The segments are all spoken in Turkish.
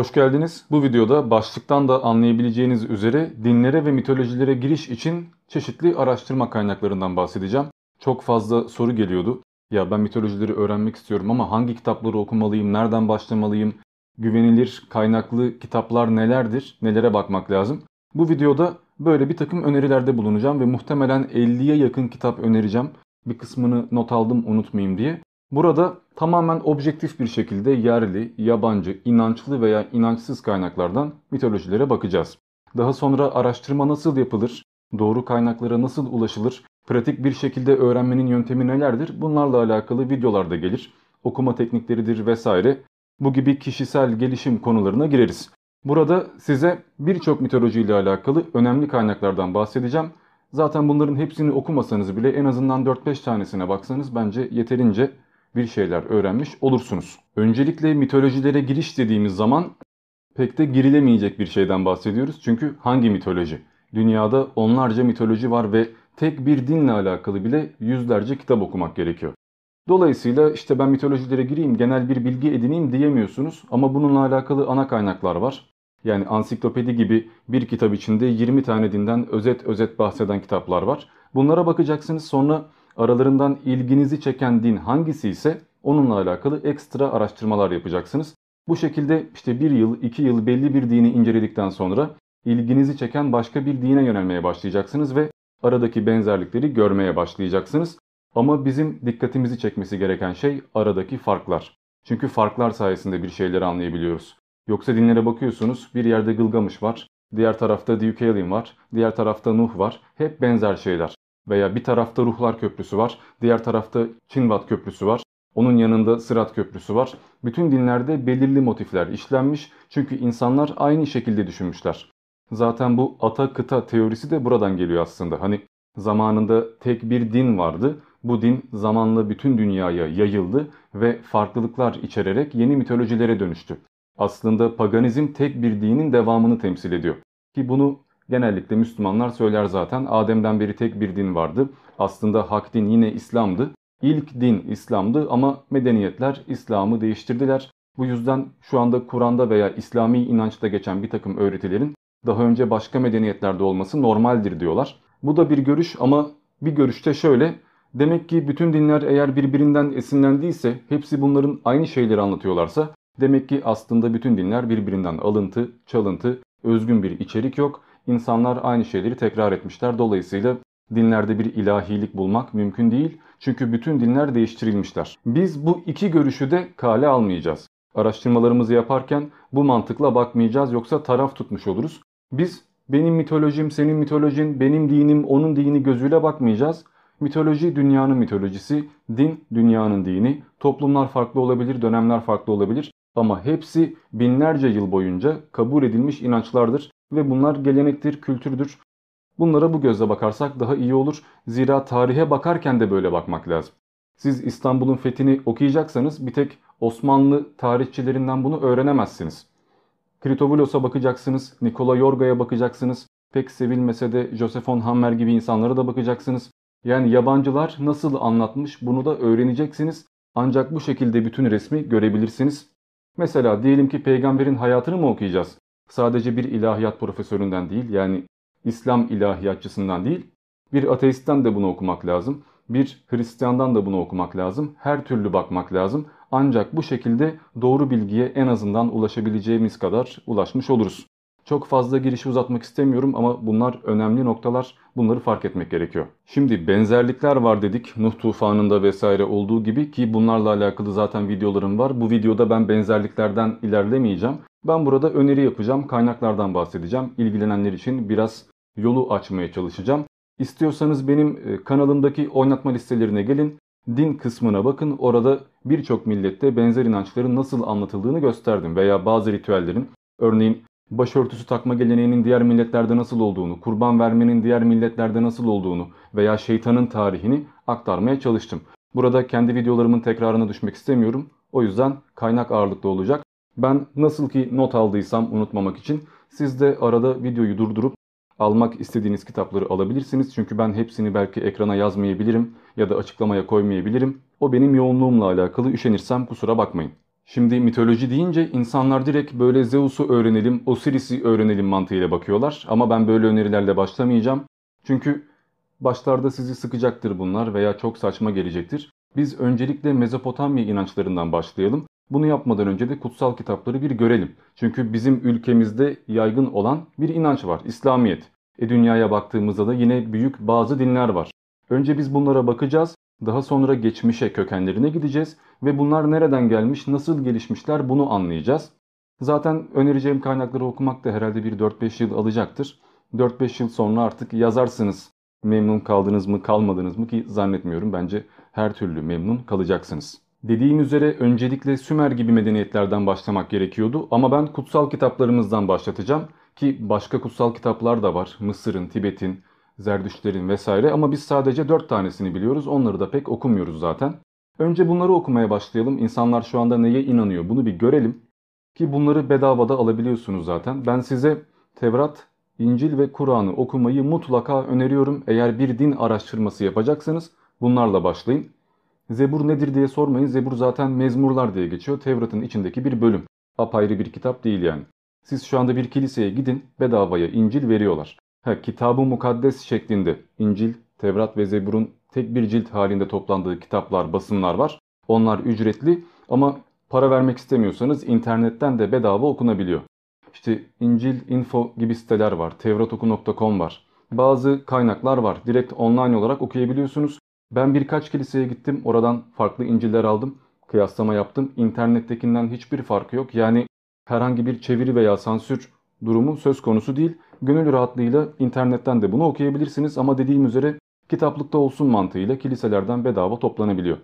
Hoş geldiniz. Bu videoda başlıktan da anlayabileceğiniz üzere dinlere ve mitolojilere giriş için çeşitli araştırma kaynaklarından bahsedeceğim. Çok fazla soru geliyordu. Ya ben mitolojileri öğrenmek istiyorum ama hangi kitapları okumalıyım, nereden başlamalıyım, güvenilir kaynaklı kitaplar nelerdir, nelere bakmak lazım. Bu videoda böyle bir takım önerilerde bulunacağım ve muhtemelen 50'ye yakın kitap önereceğim. Bir kısmını not aldım unutmayayım diye. Burada tamamen objektif bir şekilde yerli, yabancı, inançlı veya inançsız kaynaklardan mitolojilere bakacağız. Daha sonra araştırma nasıl yapılır, doğru kaynaklara nasıl ulaşılır, pratik bir şekilde öğrenmenin yöntemi nelerdir bunlarla alakalı videolar da gelir. Okuma teknikleridir vesaire. Bu gibi kişisel gelişim konularına gireriz. Burada size birçok mitoloji ile alakalı önemli kaynaklardan bahsedeceğim. Zaten bunların hepsini okumasanız bile en azından 4-5 tanesine baksanız bence yeterince bir şeyler öğrenmiş olursunuz. Öncelikle mitolojilere giriş dediğimiz zaman pek de girilemeyecek bir şeyden bahsediyoruz. Çünkü hangi mitoloji? Dünyada onlarca mitoloji var ve tek bir dinle alakalı bile yüzlerce kitap okumak gerekiyor. Dolayısıyla işte ben mitolojilere gireyim, genel bir bilgi edineyim diyemiyorsunuz ama bununla alakalı ana kaynaklar var. Yani ansiklopedi gibi bir kitap içinde 20 tane dinden özet özet bahseden kitaplar var. Bunlara bakacaksınız sonra aralarından ilginizi çeken din hangisi ise onunla alakalı ekstra araştırmalar yapacaksınız. Bu şekilde işte bir yıl, iki yıl belli bir dini inceledikten sonra ilginizi çeken başka bir dine yönelmeye başlayacaksınız ve aradaki benzerlikleri görmeye başlayacaksınız. Ama bizim dikkatimizi çekmesi gereken şey aradaki farklar. Çünkü farklar sayesinde bir şeyleri anlayabiliyoruz. Yoksa dinlere bakıyorsunuz bir yerde Gılgamış var, diğer tarafta Deucalion var, diğer tarafta Nuh var. Hep benzer şeyler. Veya bir tarafta Ruhlar Köprüsü var, diğer tarafta Çinvat Köprüsü var. Onun yanında Sırat Köprüsü var. Bütün dinlerde belirli motifler işlenmiş çünkü insanlar aynı şekilde düşünmüşler. Zaten bu ata kıta teorisi de buradan geliyor aslında. Hani zamanında tek bir din vardı. Bu din zamanla bütün dünyaya yayıldı ve farklılıklar içererek yeni mitolojilere dönüştü. Aslında paganizm tek bir dinin devamını temsil ediyor. Ki bunu genellikle Müslümanlar söyler zaten. Adem'den beri tek bir din vardı. Aslında hak din yine İslam'dı. İlk din İslam'dı ama medeniyetler İslam'ı değiştirdiler. Bu yüzden şu anda Kur'an'da veya İslami inançta geçen bir takım öğretilerin daha önce başka medeniyetlerde olması normaldir diyorlar. Bu da bir görüş ama bir görüşte şöyle. Demek ki bütün dinler eğer birbirinden esinlendiyse, hepsi bunların aynı şeyleri anlatıyorlarsa, demek ki aslında bütün dinler birbirinden alıntı, çalıntı, özgün bir içerik yok. İnsanlar aynı şeyleri tekrar etmişler. Dolayısıyla dinlerde bir ilahilik bulmak mümkün değil. Çünkü bütün dinler değiştirilmişler. Biz bu iki görüşü de kale almayacağız. Araştırmalarımızı yaparken bu mantıkla bakmayacağız yoksa taraf tutmuş oluruz. Biz benim mitolojim, senin mitolojin, benim dinim, onun dini gözüyle bakmayacağız. Mitoloji dünyanın mitolojisi, din dünyanın dini. Toplumlar farklı olabilir, dönemler farklı olabilir ama hepsi binlerce yıl boyunca kabul edilmiş inançlardır ve bunlar gelenektir, kültürdür. Bunlara bu gözle bakarsak daha iyi olur. Zira tarihe bakarken de böyle bakmak lazım. Siz İstanbul'un fethini okuyacaksanız bir tek Osmanlı tarihçilerinden bunu öğrenemezsiniz. Kritovulos'a bakacaksınız, Nikola Yorga'ya bakacaksınız. Pek sevilmese de Joseph von Hammer gibi insanlara da bakacaksınız. Yani yabancılar nasıl anlatmış bunu da öğreneceksiniz. Ancak bu şekilde bütün resmi görebilirsiniz. Mesela diyelim ki peygamberin hayatını mı okuyacağız? Sadece bir ilahiyat profesöründen değil yani İslam ilahiyatçısından değil. Bir ateistten de bunu okumak lazım. Bir Hristiyandan da bunu okumak lazım. Her türlü bakmak lazım. Ancak bu şekilde doğru bilgiye en azından ulaşabileceğimiz kadar ulaşmış oluruz. Çok fazla girişi uzatmak istemiyorum ama bunlar önemli noktalar. Bunları fark etmek gerekiyor. Şimdi benzerlikler var dedik. Nuh tufanında vesaire olduğu gibi ki bunlarla alakalı zaten videolarım var. Bu videoda ben benzerliklerden ilerlemeyeceğim. Ben burada öneri yapacağım. Kaynaklardan bahsedeceğim. İlgilenenler için biraz yolu açmaya çalışacağım. İstiyorsanız benim e, kanalımdaki oynatma listelerine gelin. Din kısmına bakın. Orada birçok millette benzer inançların nasıl anlatıldığını gösterdim. Veya bazı ritüellerin örneğin başörtüsü takma geleneğinin diğer milletlerde nasıl olduğunu, kurban vermenin diğer milletlerde nasıl olduğunu veya şeytanın tarihini aktarmaya çalıştım. Burada kendi videolarımın tekrarına düşmek istemiyorum. O yüzden kaynak ağırlıklı olacak. Ben nasıl ki not aldıysam unutmamak için siz de arada videoyu durdurup almak istediğiniz kitapları alabilirsiniz. Çünkü ben hepsini belki ekrana yazmayabilirim ya da açıklamaya koymayabilirim. O benim yoğunluğumla alakalı üşenirsem kusura bakmayın. Şimdi mitoloji deyince insanlar direkt böyle Zeus'u öğrenelim, Osiris'i öğrenelim mantığıyla bakıyorlar. Ama ben böyle önerilerle başlamayacağım. Çünkü başlarda sizi sıkacaktır bunlar veya çok saçma gelecektir. Biz öncelikle Mezopotamya inançlarından başlayalım. Bunu yapmadan önce de kutsal kitapları bir görelim. Çünkü bizim ülkemizde yaygın olan bir inanç var, İslamiyet. E dünyaya baktığımızda da yine büyük bazı dinler var. Önce biz bunlara bakacağız, daha sonra geçmişe, kökenlerine gideceğiz ve bunlar nereden gelmiş, nasıl gelişmişler bunu anlayacağız. Zaten önereceğim kaynakları okumak da herhalde bir 4-5 yıl alacaktır. 4-5 yıl sonra artık yazarsınız memnun kaldınız mı kalmadınız mı ki zannetmiyorum bence her türlü memnun kalacaksınız. Dediğim üzere öncelikle Sümer gibi medeniyetlerden başlamak gerekiyordu ama ben kutsal kitaplarımızdan başlatacağım ki başka kutsal kitaplar da var. Mısır'ın, Tibet'in, Zerdüştlerin vesaire ama biz sadece 4 tanesini biliyoruz. Onları da pek okumuyoruz zaten. Önce bunları okumaya başlayalım. İnsanlar şu anda neye inanıyor bunu bir görelim. Ki bunları bedavada alabiliyorsunuz zaten. Ben size Tevrat, İncil ve Kur'an'ı okumayı mutlaka öneriyorum. Eğer bir din araştırması yapacaksanız bunlarla başlayın. Zebur nedir diye sormayın. Zebur zaten mezmurlar diye geçiyor. Tevrat'ın içindeki bir bölüm. Apayrı bir kitap değil yani. Siz şu anda bir kiliseye gidin bedavaya İncil veriyorlar. Ha, kitabı mukaddes şeklinde İncil, Tevrat ve Zebur'un tek bir cilt halinde toplandığı kitaplar, basımlar var. Onlar ücretli ama para vermek istemiyorsanız internetten de bedava okunabiliyor. İşte İncil Info gibi siteler var, tevratoku.com var. Bazı kaynaklar var. Direkt online olarak okuyabiliyorsunuz. Ben birkaç kiliseye gittim. Oradan farklı İncil'ler aldım. Kıyaslama yaptım. İnternettekinden hiçbir farkı yok. Yani herhangi bir çeviri veya sansür durumu söz konusu değil. Gönül rahatlığıyla internetten de bunu okuyabilirsiniz ama dediğim üzere kitaplıkta olsun mantığıyla kiliselerden bedava toplanabiliyor.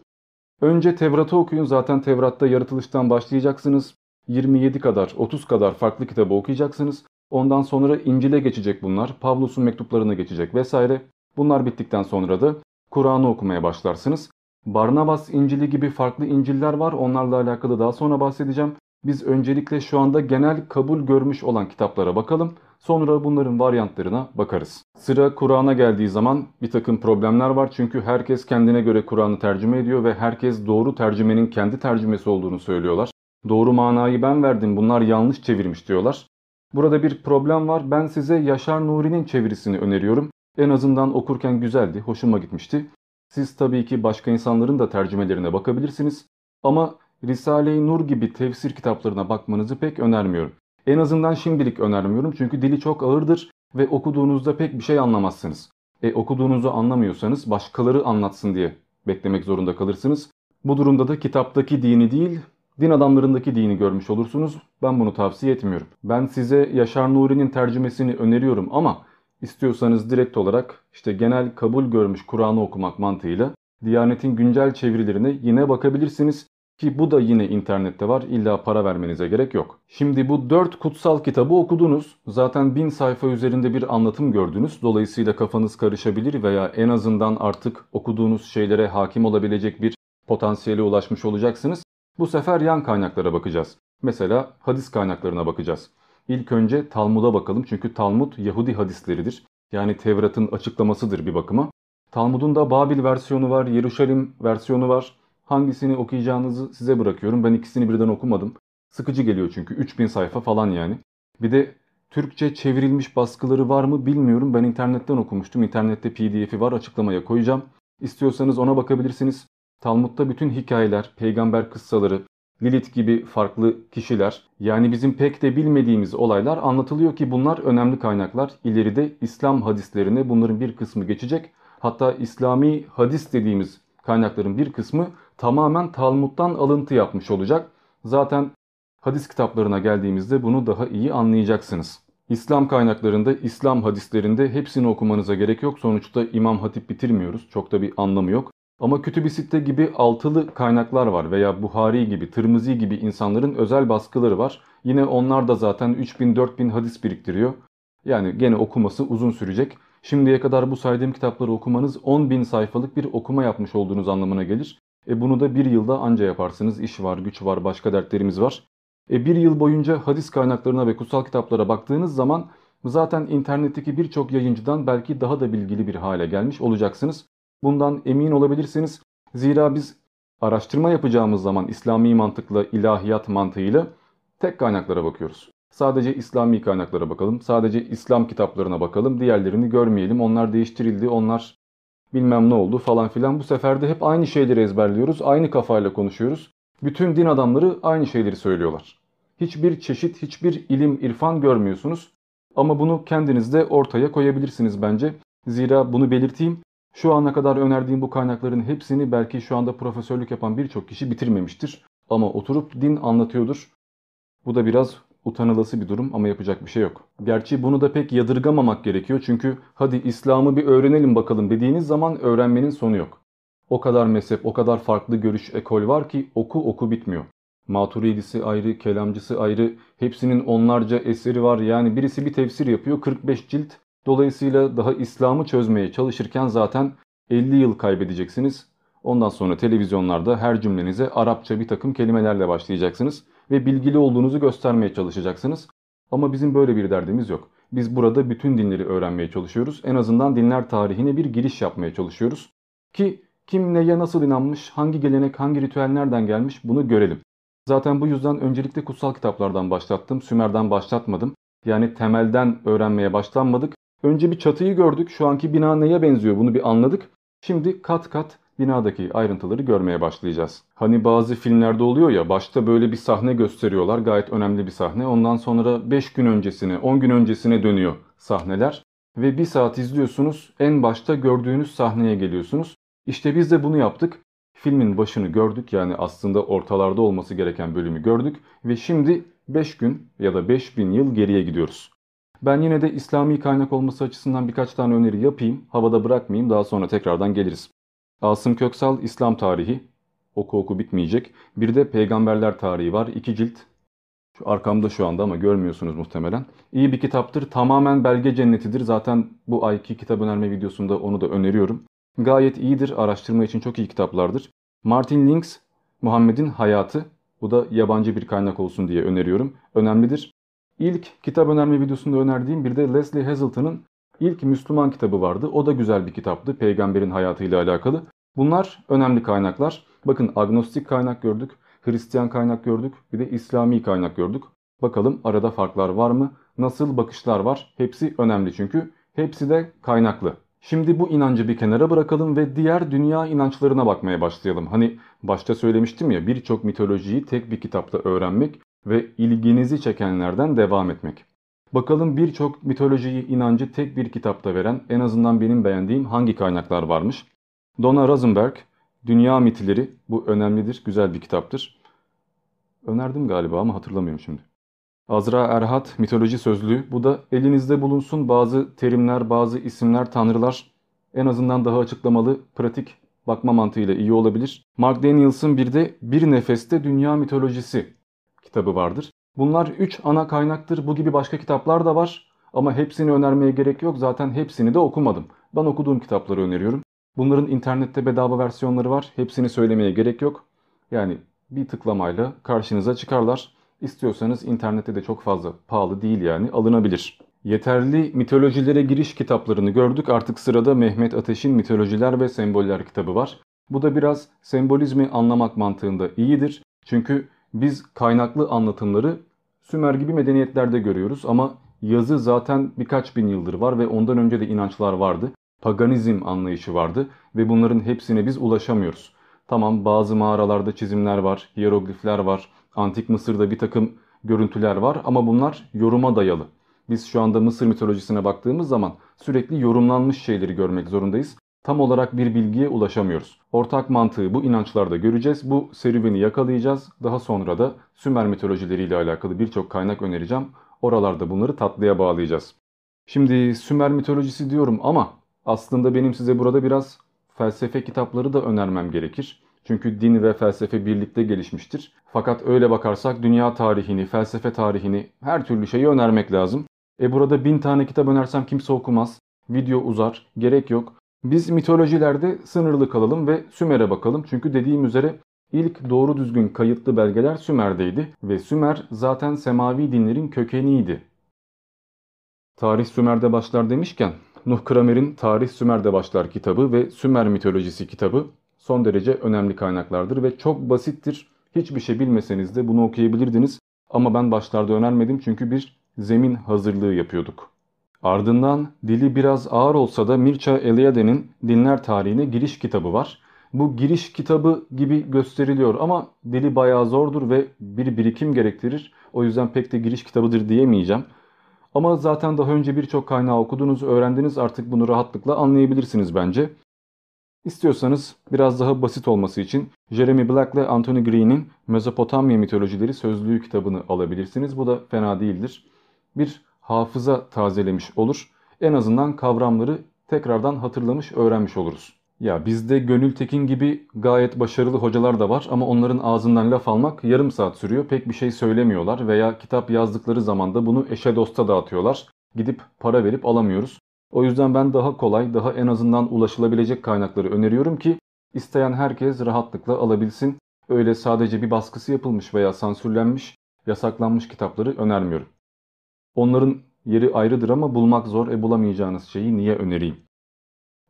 Önce Tevrat'ı okuyun. Zaten Tevrat'ta yaratılıştan başlayacaksınız. 27 kadar, 30 kadar farklı kitabı okuyacaksınız. Ondan sonra İncil'e geçecek bunlar. Pavlus'un mektuplarına geçecek vesaire. Bunlar bittikten sonra da Kur'an'ı okumaya başlarsınız. Barnabas İncil'i gibi farklı İncil'ler var. Onlarla alakalı daha sonra bahsedeceğim. Biz öncelikle şu anda genel kabul görmüş olan kitaplara bakalım. Sonra bunların varyantlarına bakarız. Sıra Kur'an'a geldiği zaman bir takım problemler var. Çünkü herkes kendine göre Kur'an'ı tercüme ediyor ve herkes doğru tercümenin kendi tercümesi olduğunu söylüyorlar. Doğru manayı ben verdim bunlar yanlış çevirmiş diyorlar. Burada bir problem var. Ben size Yaşar Nuri'nin çevirisini öneriyorum. En azından okurken güzeldi, hoşuma gitmişti. Siz tabii ki başka insanların da tercümelerine bakabilirsiniz. Ama Risale-i Nur gibi tefsir kitaplarına bakmanızı pek önermiyorum. En azından şimdilik önermiyorum çünkü dili çok ağırdır ve okuduğunuzda pek bir şey anlamazsınız. E okuduğunuzu anlamıyorsanız başkaları anlatsın diye beklemek zorunda kalırsınız. Bu durumda da kitaptaki dini değil, din adamlarındaki dini görmüş olursunuz. Ben bunu tavsiye etmiyorum. Ben size Yaşar Nuri'nin tercümesini öneriyorum ama istiyorsanız direkt olarak işte genel kabul görmüş Kur'an'ı okumak mantığıyla Diyanet'in güncel çevirilerine yine bakabilirsiniz. Ki bu da yine internette var. İlla para vermenize gerek yok. Şimdi bu dört kutsal kitabı okudunuz. Zaten bin sayfa üzerinde bir anlatım gördünüz. Dolayısıyla kafanız karışabilir veya en azından artık okuduğunuz şeylere hakim olabilecek bir potansiyele ulaşmış olacaksınız. Bu sefer yan kaynaklara bakacağız. Mesela hadis kaynaklarına bakacağız. İlk önce Talmud'a bakalım çünkü Talmud Yahudi hadisleridir. Yani Tevrat'ın açıklamasıdır bir bakıma. Talmud'un da Babil versiyonu var, Yeruşalim versiyonu var. Hangisini okuyacağınızı size bırakıyorum. Ben ikisini birden okumadım. Sıkıcı geliyor çünkü 3000 sayfa falan yani. Bir de Türkçe çevrilmiş baskıları var mı bilmiyorum. Ben internetten okumuştum. İnternette pdf'i var açıklamaya koyacağım. İstiyorsanız ona bakabilirsiniz. Talmud'da bütün hikayeler, peygamber kıssaları, Lilith gibi farklı kişiler yani bizim pek de bilmediğimiz olaylar anlatılıyor ki bunlar önemli kaynaklar. İleride İslam hadislerine bunların bir kısmı geçecek. Hatta İslami hadis dediğimiz kaynakların bir kısmı tamamen Talmud'dan alıntı yapmış olacak. Zaten hadis kitaplarına geldiğimizde bunu daha iyi anlayacaksınız. İslam kaynaklarında, İslam hadislerinde hepsini okumanıza gerek yok. Sonuçta İmam Hatip bitirmiyoruz. Çok da bir anlamı yok. Ama Kütüb-i Sitte gibi altılı kaynaklar var veya Buhari gibi, Tirmizi gibi insanların özel baskıları var. Yine onlar da zaten 3000-4000 hadis biriktiriyor. Yani gene okuması uzun sürecek. Şimdiye kadar bu saydığım kitapları okumanız 10.000 sayfalık bir okuma yapmış olduğunuz anlamına gelir. E bunu da bir yılda anca yaparsınız. İş var, güç var, başka dertlerimiz var. E bir yıl boyunca hadis kaynaklarına ve kutsal kitaplara baktığınız zaman zaten internetteki birçok yayıncıdan belki daha da bilgili bir hale gelmiş olacaksınız. Bundan emin olabilirsiniz. Zira biz Araştırma yapacağımız zaman İslami mantıkla, ilahiyat mantığıyla tek kaynaklara bakıyoruz. Sadece İslami kaynaklara bakalım. Sadece İslam kitaplarına bakalım. Diğerlerini görmeyelim. Onlar değiştirildi. Onlar bilmem ne oldu falan filan. Bu sefer de hep aynı şeyleri ezberliyoruz. Aynı kafayla konuşuyoruz. Bütün din adamları aynı şeyleri söylüyorlar. Hiçbir çeşit, hiçbir ilim, irfan görmüyorsunuz. Ama bunu kendiniz de ortaya koyabilirsiniz bence. Zira bunu belirteyim. Şu ana kadar önerdiğim bu kaynakların hepsini belki şu anda profesörlük yapan birçok kişi bitirmemiştir. Ama oturup din anlatıyordur. Bu da biraz utanılası bir durum ama yapacak bir şey yok. Gerçi bunu da pek yadırgamamak gerekiyor çünkü hadi İslam'ı bir öğrenelim bakalım dediğiniz zaman öğrenmenin sonu yok. O kadar mezhep, o kadar farklı görüş ekol var ki oku oku bitmiyor. Maturidisi ayrı, kelamcısı ayrı, hepsinin onlarca eseri var. Yani birisi bir tefsir yapıyor 45 cilt. Dolayısıyla daha İslam'ı çözmeye çalışırken zaten 50 yıl kaybedeceksiniz. Ondan sonra televizyonlarda her cümlenize Arapça bir takım kelimelerle başlayacaksınız ve bilgili olduğunuzu göstermeye çalışacaksınız. Ama bizim böyle bir derdimiz yok. Biz burada bütün dinleri öğrenmeye çalışıyoruz. En azından dinler tarihine bir giriş yapmaya çalışıyoruz. Ki kim neye nasıl inanmış, hangi gelenek, hangi ritüel nereden gelmiş bunu görelim. Zaten bu yüzden öncelikle kutsal kitaplardan başlattım, Sümer'den başlatmadım. Yani temelden öğrenmeye başlanmadık. Önce bir çatıyı gördük, şu anki bina neye benziyor bunu bir anladık. Şimdi kat kat binadaki ayrıntıları görmeye başlayacağız. Hani bazı filmlerde oluyor ya başta böyle bir sahne gösteriyorlar gayet önemli bir sahne. Ondan sonra 5 gün öncesine 10 gün öncesine dönüyor sahneler. Ve bir saat izliyorsunuz en başta gördüğünüz sahneye geliyorsunuz. İşte biz de bunu yaptık. Filmin başını gördük yani aslında ortalarda olması gereken bölümü gördük. Ve şimdi 5 gün ya da 5000 yıl geriye gidiyoruz. Ben yine de İslami kaynak olması açısından birkaç tane öneri yapayım. Havada bırakmayayım daha sonra tekrardan geliriz. Asım Köksal İslam Tarihi. Oku oku bitmeyecek. Bir de Peygamberler Tarihi var. iki cilt. Şu arkamda şu anda ama görmüyorsunuz muhtemelen. İyi bir kitaptır. Tamamen belge cennetidir. Zaten bu ayki kitap önerme videosunda onu da öneriyorum. Gayet iyidir. Araştırma için çok iyi kitaplardır. Martin Links, Muhammed'in Hayatı. Bu da yabancı bir kaynak olsun diye öneriyorum. Önemlidir. İlk kitap önerme videosunda önerdiğim bir de Leslie Hazelton'ın ilk Müslüman kitabı vardı. O da güzel bir kitaptı. Peygamberin hayatıyla alakalı. Bunlar önemli kaynaklar. Bakın agnostik kaynak gördük, Hristiyan kaynak gördük, bir de İslami kaynak gördük. Bakalım arada farklar var mı? Nasıl bakışlar var? Hepsi önemli çünkü. Hepsi de kaynaklı. Şimdi bu inancı bir kenara bırakalım ve diğer dünya inançlarına bakmaya başlayalım. Hani başta söylemiştim ya birçok mitolojiyi tek bir kitapta öğrenmek ve ilginizi çekenlerden devam etmek. Bakalım birçok mitolojiyi, inancı tek bir kitapta veren en azından benim beğendiğim hangi kaynaklar varmış? Donna Rosenberg, Dünya Mitleri. Bu önemlidir, güzel bir kitaptır. Önerdim galiba ama hatırlamıyorum şimdi. Azra Erhat Mitoloji Sözlüğü. Bu da elinizde bulunsun bazı terimler, bazı isimler, tanrılar. En azından daha açıklamalı, pratik bakma mantığıyla iyi olabilir. Mark Daniels'ın bir de Bir Nefeste Dünya Mitolojisi kitabı vardır. Bunlar 3 ana kaynaktır. Bu gibi başka kitaplar da var. Ama hepsini önermeye gerek yok. Zaten hepsini de okumadım. Ben okuduğum kitapları öneriyorum. Bunların internette bedava versiyonları var. Hepsini söylemeye gerek yok. Yani bir tıklamayla karşınıza çıkarlar. İstiyorsanız internette de çok fazla pahalı değil yani alınabilir. Yeterli mitolojilere giriş kitaplarını gördük. Artık sırada Mehmet Ateş'in Mitolojiler ve Semboller kitabı var. Bu da biraz sembolizmi anlamak mantığında iyidir. Çünkü biz kaynaklı anlatımları Sümer gibi medeniyetlerde görüyoruz ama yazı zaten birkaç bin yıldır var ve ondan önce de inançlar vardı. Paganizm anlayışı vardı ve bunların hepsine biz ulaşamıyoruz. Tamam bazı mağaralarda çizimler var, hieroglifler var, antik Mısır'da bir takım görüntüler var ama bunlar yoruma dayalı. Biz şu anda Mısır mitolojisine baktığımız zaman sürekli yorumlanmış şeyleri görmek zorundayız tam olarak bir bilgiye ulaşamıyoruz. Ortak mantığı bu inançlarda göreceğiz. Bu serüveni yakalayacağız. Daha sonra da Sümer mitolojileriyle alakalı birçok kaynak önereceğim. Oralarda bunları tatlıya bağlayacağız. Şimdi Sümer mitolojisi diyorum ama aslında benim size burada biraz felsefe kitapları da önermem gerekir. Çünkü din ve felsefe birlikte gelişmiştir. Fakat öyle bakarsak dünya tarihini, felsefe tarihini, her türlü şeyi önermek lazım. E burada bin tane kitap önersem kimse okumaz. Video uzar, gerek yok. Biz mitolojilerde sınırlı kalalım ve Sümer'e bakalım. Çünkü dediğim üzere ilk doğru düzgün kayıtlı belgeler Sümer'deydi ve Sümer zaten semavi dinlerin kökeniydi. Tarih Sümer'de başlar demişken Nuh Kramer'in Tarih Sümer'de başlar kitabı ve Sümer mitolojisi kitabı son derece önemli kaynaklardır ve çok basittir. Hiçbir şey bilmeseniz de bunu okuyabilirdiniz ama ben başlarda önermedim çünkü bir zemin hazırlığı yapıyorduk. Ardından dili biraz ağır olsa da Mircea Eliade'nin dinler tarihine giriş kitabı var. Bu giriş kitabı gibi gösteriliyor ama dili bayağı zordur ve bir birikim gerektirir. O yüzden pek de giriş kitabıdır diyemeyeceğim. Ama zaten daha önce birçok kaynağı okudunuz, öğrendiniz artık bunu rahatlıkla anlayabilirsiniz bence. İstiyorsanız biraz daha basit olması için Jeremy Black ile Anthony Green'in Mezopotamya mitolojileri sözlüğü kitabını alabilirsiniz. Bu da fena değildir. Bir hafıza tazelemiş olur. En azından kavramları tekrardan hatırlamış, öğrenmiş oluruz. Ya bizde Gönül Tekin gibi gayet başarılı hocalar da var ama onların ağzından laf almak yarım saat sürüyor. Pek bir şey söylemiyorlar veya kitap yazdıkları zaman da bunu eşe dosta dağıtıyorlar. Gidip para verip alamıyoruz. O yüzden ben daha kolay, daha en azından ulaşılabilecek kaynakları öneriyorum ki isteyen herkes rahatlıkla alabilsin. Öyle sadece bir baskısı yapılmış veya sansürlenmiş, yasaklanmış kitapları önermiyorum. Onların yeri ayrıdır ama bulmak zor e bulamayacağınız şeyi niye önereyim?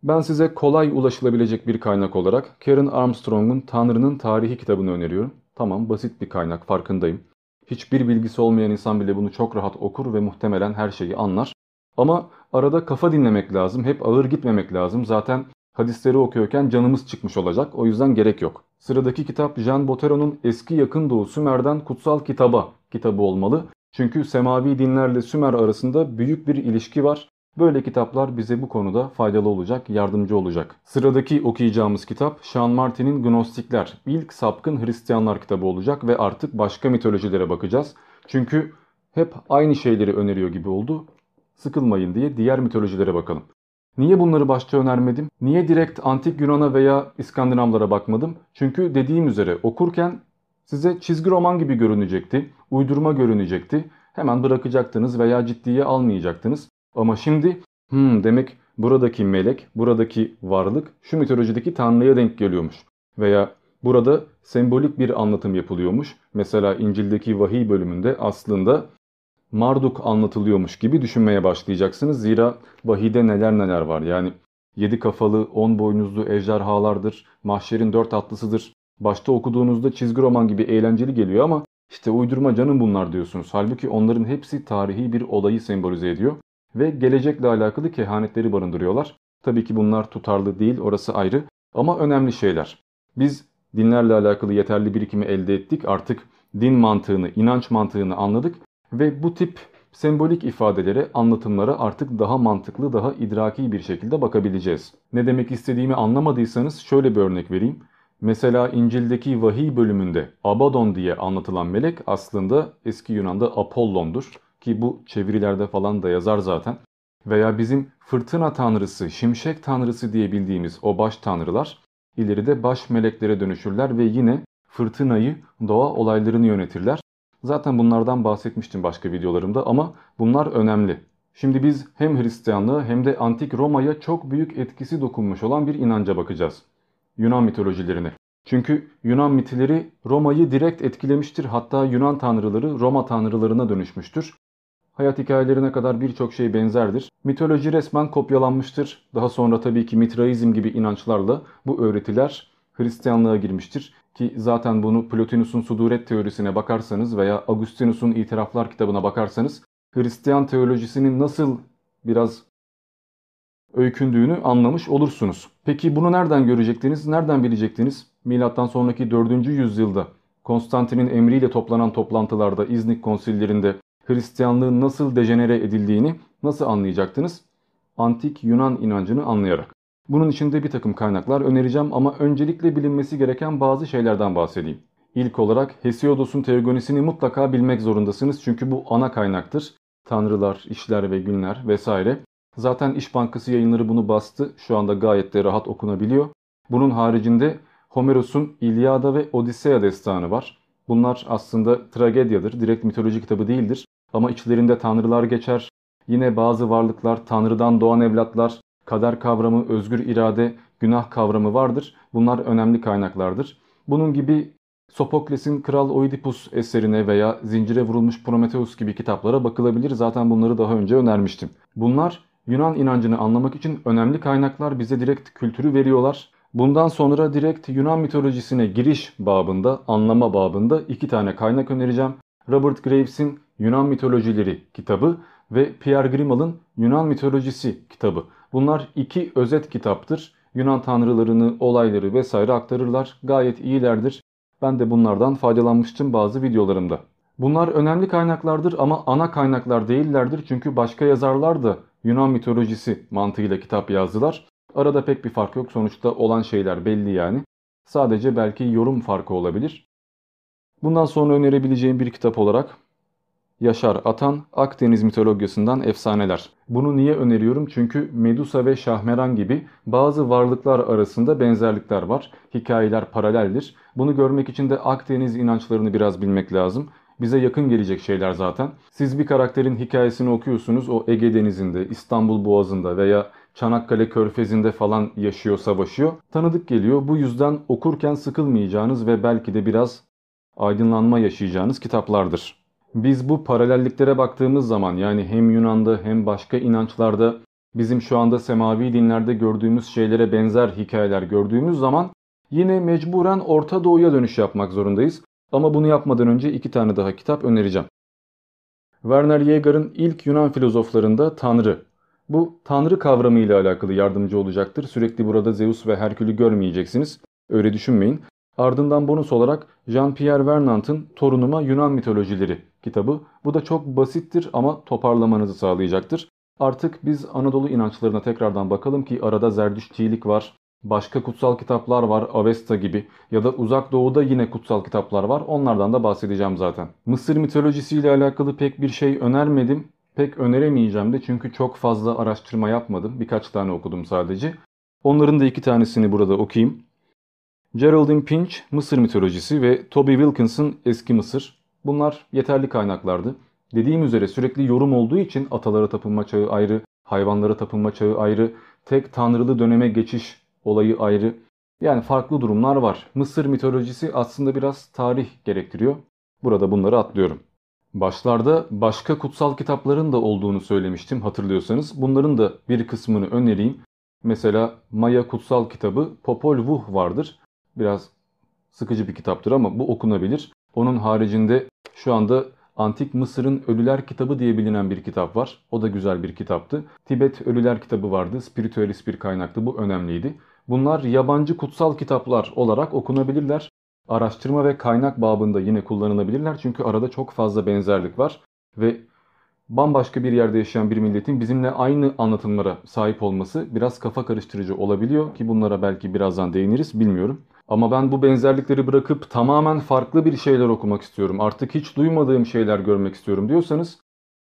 Ben size kolay ulaşılabilecek bir kaynak olarak Karen Armstrong'un Tanrı'nın Tarihi kitabını öneriyorum. Tamam basit bir kaynak farkındayım. Hiçbir bilgisi olmayan insan bile bunu çok rahat okur ve muhtemelen her şeyi anlar. Ama arada kafa dinlemek lazım. Hep ağır gitmemek lazım. Zaten hadisleri okuyorken canımız çıkmış olacak. O yüzden gerek yok. Sıradaki kitap Jean Botero'nun Eski Yakın Doğu Sümer'den Kutsal Kitaba kitabı olmalı. Çünkü semavi dinlerle Sümer arasında büyük bir ilişki var. Böyle kitaplar bize bu konuda faydalı olacak, yardımcı olacak. Sıradaki okuyacağımız kitap Sean Martin'in Gnostikler, İlk Sapkın Hristiyanlar kitabı olacak ve artık başka mitolojilere bakacağız. Çünkü hep aynı şeyleri öneriyor gibi oldu. Sıkılmayın diye diğer mitolojilere bakalım. Niye bunları başta önermedim? Niye direkt antik Yunan'a veya İskandinavlara bakmadım? Çünkü dediğim üzere okurken size çizgi roman gibi görünecekti, uydurma görünecekti. Hemen bırakacaktınız veya ciddiye almayacaktınız. Ama şimdi hmm, demek buradaki melek, buradaki varlık şu mitolojideki tanrıya denk geliyormuş. Veya burada sembolik bir anlatım yapılıyormuş. Mesela İncil'deki vahiy bölümünde aslında Marduk anlatılıyormuş gibi düşünmeye başlayacaksınız. Zira vahide neler neler var. Yani yedi kafalı, on boynuzlu ejderhalardır, mahşerin dört atlısıdır. Başta okuduğunuzda çizgi roman gibi eğlenceli geliyor ama işte uydurma canım bunlar diyorsunuz. Halbuki onların hepsi tarihi bir olayı sembolize ediyor ve gelecekle alakalı kehanetleri barındırıyorlar. Tabii ki bunlar tutarlı değil orası ayrı ama önemli şeyler. Biz dinlerle alakalı yeterli birikimi elde ettik artık din mantığını, inanç mantığını anladık ve bu tip sembolik ifadelere, anlatımlara artık daha mantıklı, daha idraki bir şekilde bakabileceğiz. Ne demek istediğimi anlamadıysanız şöyle bir örnek vereyim. Mesela İncil'deki vahiy bölümünde Abaddon diye anlatılan melek aslında eski Yunan'da Apollon'dur ki bu çevirilerde falan da yazar zaten. Veya bizim fırtına tanrısı, şimşek tanrısı diye bildiğimiz o baş tanrılar ileride baş meleklere dönüşürler ve yine fırtınayı, doğa olaylarını yönetirler. Zaten bunlardan bahsetmiştim başka videolarımda ama bunlar önemli. Şimdi biz hem Hristiyanlığa hem de antik Roma'ya çok büyük etkisi dokunmuş olan bir inanca bakacağız. Yunan mitolojilerine. Çünkü Yunan mitleri Roma'yı direkt etkilemiştir. Hatta Yunan tanrıları Roma tanrılarına dönüşmüştür. Hayat hikayelerine kadar birçok şey benzerdir. Mitoloji resmen kopyalanmıştır. Daha sonra tabii ki Mitraizm gibi inançlarla bu öğretiler Hristiyanlığa girmiştir. Ki zaten bunu Plotinus'un suduret teorisine bakarsanız veya Augustinus'un itiraflar kitabına bakarsanız Hristiyan teolojisinin nasıl biraz öykündüğünü anlamış olursunuz. Peki bunu nereden görecektiniz, nereden bilecektiniz? Milattan sonraki 4. yüzyılda Konstantin'in emriyle toplanan toplantılarda, İznik konsillerinde Hristiyanlığın nasıl dejenere edildiğini nasıl anlayacaktınız? Antik Yunan inancını anlayarak. Bunun için de bir takım kaynaklar önereceğim ama öncelikle bilinmesi gereken bazı şeylerden bahsedeyim. İlk olarak Hesiodos'un Teogonisini mutlaka bilmek zorundasınız çünkü bu ana kaynaktır. Tanrılar, işler ve günler vesaire. Zaten İş Bankası yayınları bunu bastı. Şu anda gayet de rahat okunabiliyor. Bunun haricinde Homeros'un İlyada ve Odiseya destanı var. Bunlar aslında tragedyadır, direkt mitoloji kitabı değildir. Ama içlerinde tanrılar geçer. Yine bazı varlıklar, tanrıdan doğan evlatlar, kader kavramı, özgür irade, günah kavramı vardır. Bunlar önemli kaynaklardır. Bunun gibi Sopokles'in Kral Oidipus eserine veya Zincire Vurulmuş Prometheus gibi kitaplara bakılabilir. Zaten bunları daha önce önermiştim. Bunlar Yunan inancını anlamak için önemli kaynaklar bize direkt kültürü veriyorlar. Bundan sonra direkt Yunan mitolojisine giriş babında, anlama babında iki tane kaynak önereceğim. Robert Graves'in Yunan Mitolojileri kitabı ve Pierre Grimal'ın Yunan Mitolojisi kitabı. Bunlar iki özet kitaptır. Yunan tanrılarını, olayları vesaire aktarırlar. Gayet iyilerdir. Ben de bunlardan faydalanmıştım bazı videolarımda. Bunlar önemli kaynaklardır ama ana kaynaklar değillerdir çünkü başka yazarlar da Yunan mitolojisi mantığıyla kitap yazdılar. Arada pek bir fark yok sonuçta olan şeyler belli yani. Sadece belki yorum farkı olabilir. Bundan sonra önerebileceğim bir kitap olarak Yaşar Atan Akdeniz mitolojisinden efsaneler. Bunu niye öneriyorum? Çünkü Medusa ve Şahmeran gibi bazı varlıklar arasında benzerlikler var. Hikayeler paraleldir. Bunu görmek için de Akdeniz inançlarını biraz bilmek lazım. Bize yakın gelecek şeyler zaten. Siz bir karakterin hikayesini okuyorsunuz. O Ege Denizi'nde, İstanbul Boğazı'nda veya Çanakkale Körfezi'nde falan yaşıyor, savaşıyor. Tanıdık geliyor. Bu yüzden okurken sıkılmayacağınız ve belki de biraz aydınlanma yaşayacağınız kitaplardır. Biz bu paralelliklere baktığımız zaman yani hem Yunan'da hem başka inançlarda bizim şu anda semavi dinlerde gördüğümüz şeylere benzer hikayeler gördüğümüz zaman yine mecburen Orta Doğu'ya dönüş yapmak zorundayız. Ama bunu yapmadan önce iki tane daha kitap önereceğim. Werner Jaeger'ın ilk Yunan filozoflarında Tanrı. Bu Tanrı kavramı ile alakalı yardımcı olacaktır. Sürekli burada Zeus ve Herkül'ü görmeyeceksiniz. Öyle düşünmeyin. Ardından bonus olarak Jean-Pierre Vernant'ın Torunuma Yunan Mitolojileri kitabı. Bu da çok basittir ama toparlamanızı sağlayacaktır. Artık biz Anadolu inançlarına tekrardan bakalım ki arada Zerdüştilik var, başka kutsal kitaplar var Avesta gibi ya da uzak doğuda yine kutsal kitaplar var onlardan da bahsedeceğim zaten. Mısır mitolojisiyle alakalı pek bir şey önermedim. Pek öneremeyeceğim de çünkü çok fazla araştırma yapmadım. Birkaç tane okudum sadece. Onların da iki tanesini burada okuyayım. Geraldine Pinch Mısır mitolojisi ve Toby Wilkins'ın Eski Mısır. Bunlar yeterli kaynaklardı. Dediğim üzere sürekli yorum olduğu için atalara tapınma çağı ayrı, hayvanlara tapınma çağı ayrı, tek tanrılı döneme geçiş olayı ayrı. Yani farklı durumlar var. Mısır mitolojisi aslında biraz tarih gerektiriyor. Burada bunları atlıyorum. Başlarda başka kutsal kitapların da olduğunu söylemiştim hatırlıyorsanız. Bunların da bir kısmını önereyim. Mesela Maya kutsal kitabı Popol Vuh vardır. Biraz sıkıcı bir kitaptır ama bu okunabilir. Onun haricinde şu anda Antik Mısır'ın Ölüler Kitabı diye bilinen bir kitap var. O da güzel bir kitaptı. Tibet Ölüler Kitabı vardı. Spiritüelist bir kaynaktı. Bu önemliydi. Bunlar yabancı kutsal kitaplar olarak okunabilirler. Araştırma ve kaynak babında yine kullanılabilirler. Çünkü arada çok fazla benzerlik var. Ve bambaşka bir yerde yaşayan bir milletin bizimle aynı anlatımlara sahip olması biraz kafa karıştırıcı olabiliyor. Ki bunlara belki birazdan değiniriz bilmiyorum. Ama ben bu benzerlikleri bırakıp tamamen farklı bir şeyler okumak istiyorum. Artık hiç duymadığım şeyler görmek istiyorum diyorsanız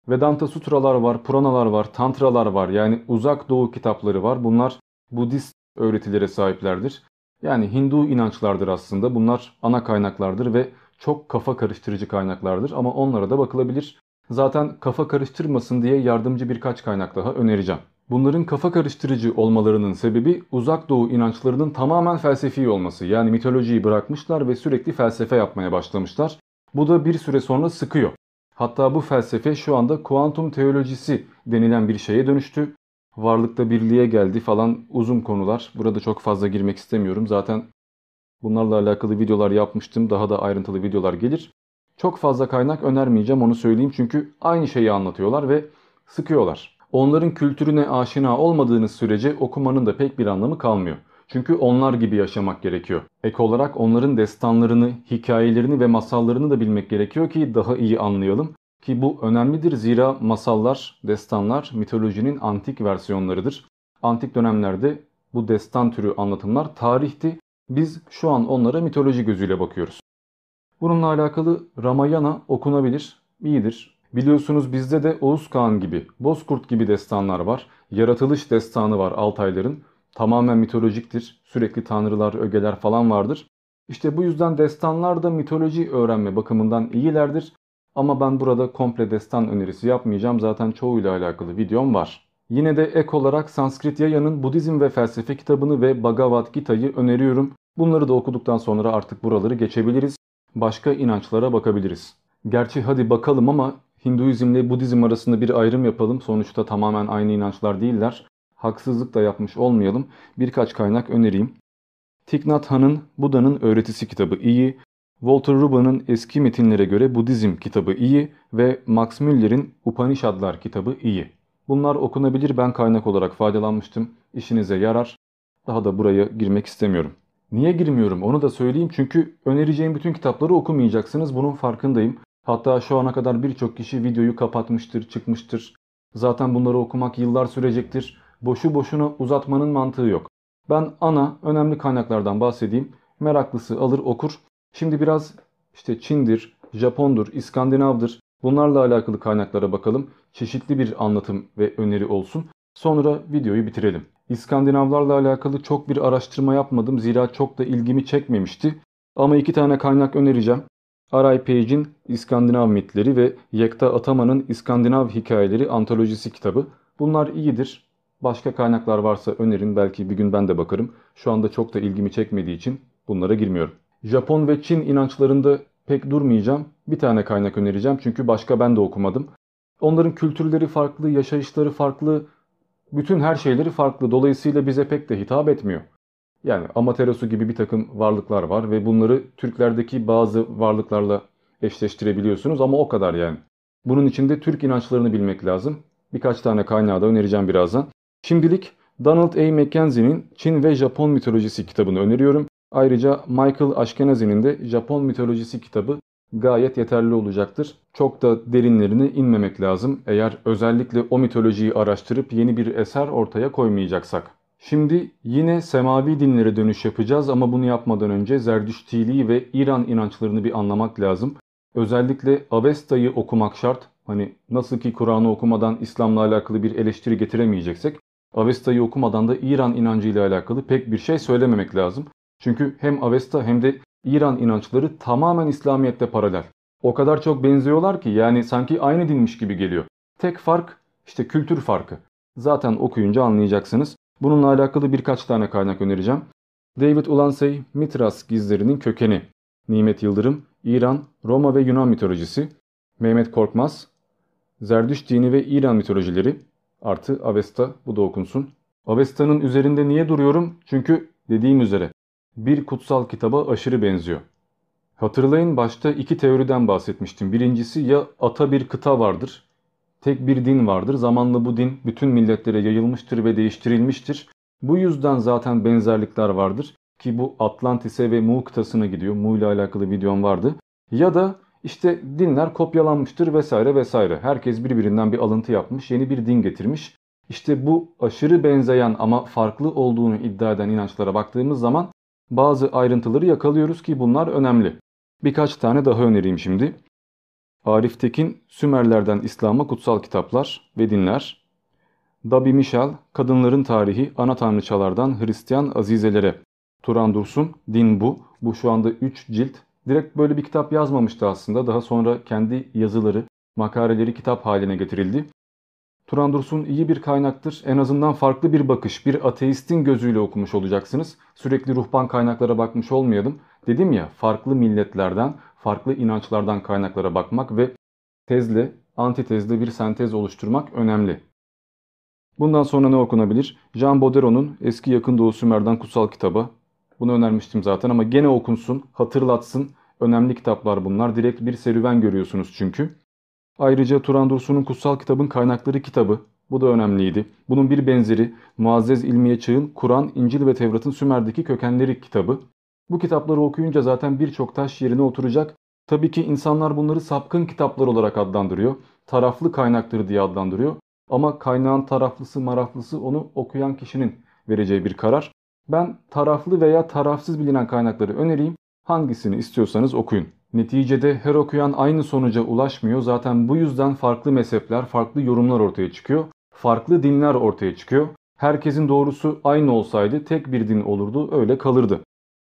Vedanta Sutralar var, Puranalar var, Tantralar var. Yani uzak doğu kitapları var. Bunlar Budist öğretilere sahiplerdir. Yani Hindu inançlardır aslında. Bunlar ana kaynaklardır ve çok kafa karıştırıcı kaynaklardır ama onlara da bakılabilir. Zaten kafa karıştırmasın diye yardımcı birkaç kaynak daha önereceğim. Bunların kafa karıştırıcı olmalarının sebebi uzak doğu inançlarının tamamen felsefi olması. Yani mitolojiyi bırakmışlar ve sürekli felsefe yapmaya başlamışlar. Bu da bir süre sonra sıkıyor. Hatta bu felsefe şu anda kuantum teolojisi denilen bir şeye dönüştü. Varlıkta birliğe geldi falan uzun konular. Burada çok fazla girmek istemiyorum. Zaten bunlarla alakalı videolar yapmıştım. Daha da ayrıntılı videolar gelir. Çok fazla kaynak önermeyeceğim onu söyleyeyim. Çünkü aynı şeyi anlatıyorlar ve sıkıyorlar. Onların kültürüne aşina olmadığınız sürece okumanın da pek bir anlamı kalmıyor. Çünkü onlar gibi yaşamak gerekiyor. Ek olarak onların destanlarını, hikayelerini ve masallarını da bilmek gerekiyor ki daha iyi anlayalım. Ki bu önemlidir zira masallar, destanlar mitolojinin antik versiyonlarıdır. Antik dönemlerde bu destan türü anlatımlar tarihti. Biz şu an onlara mitoloji gözüyle bakıyoruz. Bununla alakalı Ramayana okunabilir, iyidir. Biliyorsunuz bizde de Oğuz Kağan gibi, Bozkurt gibi destanlar var. Yaratılış destanı var Altayların. Tamamen mitolojiktir. Sürekli tanrılar, ögeler falan vardır. İşte bu yüzden destanlar da mitoloji öğrenme bakımından iyilerdir. Ama ben burada komple destan önerisi yapmayacağım. Zaten çoğuyla alakalı videom var. Yine de ek olarak Sanskrit Yaya'nın Budizm ve Felsefe kitabını ve Bhagavad Gita'yı öneriyorum. Bunları da okuduktan sonra artık buraları geçebiliriz. Başka inançlara bakabiliriz. Gerçi hadi bakalım ama Hinduizmle Budizm arasında bir ayrım yapalım. Sonuçta tamamen aynı inançlar değiller. Haksızlık da yapmış olmayalım. Birkaç kaynak önereyim. Thich Nhat Hanh'ın Buda'nın Öğretisi kitabı iyi, Walter Ruba'nın eski metinlere göre Budizm kitabı iyi ve Max Müller'in Upanishadlar kitabı iyi. Bunlar okunabilir ben kaynak olarak faydalanmıştım. İşinize yarar. Daha da buraya girmek istemiyorum. Niye girmiyorum onu da söyleyeyim çünkü önereceğim bütün kitapları okumayacaksınız bunun farkındayım. Hatta şu ana kadar birçok kişi videoyu kapatmıştır, çıkmıştır. Zaten bunları okumak yıllar sürecektir. Boşu boşuna uzatmanın mantığı yok. Ben ana önemli kaynaklardan bahsedeyim. Meraklısı alır okur. Şimdi biraz işte Çin'dir, Japon'dur, İskandinav'dır bunlarla alakalı kaynaklara bakalım. Çeşitli bir anlatım ve öneri olsun. Sonra videoyu bitirelim. İskandinavlarla alakalı çok bir araştırma yapmadım zira çok da ilgimi çekmemişti. Ama iki tane kaynak önereceğim. Aray Page'in İskandinav mitleri ve Yekta Ataman'ın İskandinav hikayeleri antolojisi kitabı. Bunlar iyidir. Başka kaynaklar varsa önerin belki bir gün ben de bakarım. Şu anda çok da ilgimi çekmediği için bunlara girmiyorum. Japon ve Çin inançlarında pek durmayacağım. Bir tane kaynak önereceğim çünkü başka ben de okumadım. Onların kültürleri farklı, yaşayışları farklı, bütün her şeyleri farklı. Dolayısıyla bize pek de hitap etmiyor. Yani Amaterasu gibi bir takım varlıklar var ve bunları Türklerdeki bazı varlıklarla eşleştirebiliyorsunuz ama o kadar yani. Bunun için de Türk inançlarını bilmek lazım. Birkaç tane kaynağı da önereceğim birazdan. Şimdilik Donald A. Mackenzie'nin Çin ve Japon mitolojisi kitabını öneriyorum. Ayrıca Michael Ashkenazi'nin de Japon mitolojisi kitabı gayet yeterli olacaktır. Çok da derinlerine inmemek lazım eğer özellikle o mitolojiyi araştırıp yeni bir eser ortaya koymayacaksak. Şimdi yine semavi dinlere dönüş yapacağız ama bunu yapmadan önce Zerdüştiliği ve İran inançlarını bir anlamak lazım. Özellikle Avesta'yı okumak şart. Hani nasıl ki Kur'an'ı okumadan İslam'la alakalı bir eleştiri getiremeyeceksek Avesta'yı okumadan da İran inancıyla alakalı pek bir şey söylememek lazım. Çünkü hem Avesta hem de İran inançları tamamen İslamiyet'te paralel. O kadar çok benziyorlar ki yani sanki aynı dinmiş gibi geliyor. Tek fark işte kültür farkı. Zaten okuyunca anlayacaksınız. Bununla alakalı birkaç tane kaynak önereceğim. David Ulansey, Mitras gizlerinin kökeni. Nimet Yıldırım, İran, Roma ve Yunan mitolojisi. Mehmet Korkmaz, Zerdüş dini ve İran mitolojileri. Artı Avesta, bu da okunsun. Avesta'nın üzerinde niye duruyorum? Çünkü dediğim üzere bir kutsal kitaba aşırı benziyor. Hatırlayın başta iki teoriden bahsetmiştim. Birincisi ya ata bir kıta vardır, tek bir din vardır. Zamanla bu din bütün milletlere yayılmıştır ve değiştirilmiştir. Bu yüzden zaten benzerlikler vardır ki bu Atlantis'e ve Mu kıtasına gidiyor. Mu ile alakalı videom vardı. Ya da işte dinler kopyalanmıştır vesaire vesaire. Herkes birbirinden bir alıntı yapmış, yeni bir din getirmiş. İşte bu aşırı benzeyen ama farklı olduğunu iddia eden inançlara baktığımız zaman bazı ayrıntıları yakalıyoruz ki bunlar önemli. Birkaç tane daha önereyim şimdi. Arif Tekin, Sümerlerden İslam'a Kutsal Kitaplar ve Dinler. Dabi Michel, Kadınların Tarihi, Ana Tanrıçalardan Hristiyan Azizelere. Turan Dursun, Din Bu. Bu şu anda 3 cilt. Direkt böyle bir kitap yazmamıştı aslında. Daha sonra kendi yazıları, makaleleri kitap haline getirildi. Turan Dursun iyi bir kaynaktır. En azından farklı bir bakış, bir ateistin gözüyle okumuş olacaksınız. Sürekli ruhban kaynaklara bakmış olmayalım. Dedim ya farklı milletlerden, farklı inançlardan kaynaklara bakmak ve tezle, antitezle bir sentez oluşturmak önemli. Bundan sonra ne okunabilir? Jean Baudero'nun Eski Yakın Doğu Sümer'den kutsal kitabı. Bunu önermiştim zaten ama gene okunsun, hatırlatsın. Önemli kitaplar bunlar. Direkt bir serüven görüyorsunuz çünkü. Ayrıca Turan Dursun'un Kutsal Kitabın Kaynakları kitabı. Bu da önemliydi. Bunun bir benzeri Muazzez İlmiye Çağ'ın Kur'an, İncil ve Tevrat'ın Sümer'deki kökenleri kitabı. Bu kitapları okuyunca zaten birçok taş yerine oturacak. Tabii ki insanlar bunları sapkın kitaplar olarak adlandırıyor. Taraflı kaynaktır diye adlandırıyor. Ama kaynağın taraflısı maraflısı onu okuyan kişinin vereceği bir karar. Ben taraflı veya tarafsız bilinen kaynakları önereyim. Hangisini istiyorsanız okuyun. Neticede her okuyan aynı sonuca ulaşmıyor. Zaten bu yüzden farklı mezhepler, farklı yorumlar ortaya çıkıyor. Farklı dinler ortaya çıkıyor. Herkesin doğrusu aynı olsaydı tek bir din olurdu, öyle kalırdı.